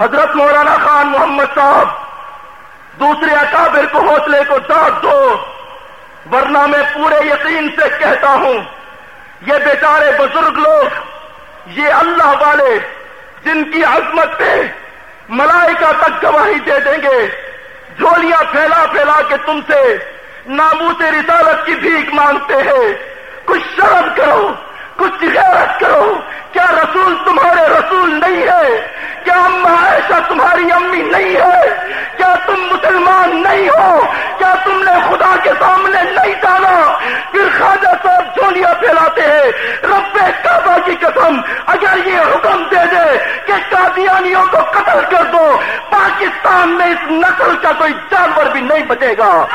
حضرت مولانا خان محمد صاحب، دوسرے اکابر کو حوصلے کو داد دو، ورنہ میں پورے یقین سے کہتا ہوں، یہ بیچارے بزرگ لوگ، یہ اللہ والے جن کی عظمت پہ ملائکہ تک گواہی دے دیں گے، جھولیاں پھیلا پھیلا کے تم سے ناموس رسالت کی بھیک مانگتے ہیں۔ کچھ شرم کرو، کچھ غیرت کرو، کیا رسول تمہارے رسول نہیں ہے کیا اما عائشہ تمہاری امی نہیں ہے؟ کیا تم مسلمان نہیں ہو؟ کیا تم نے خدا کے سامنے نہیں ڈالا پھر خواجہ صاحب جھولیاں پھیلاتے ہیں۔ رب کعبہ کی قسم، اگر یہ حکم دے دے کہ قادیانیوں کو قتل کر دو، پاکستان میں اس نسل کا کوئی جانور بھی نہیں بچے گا۔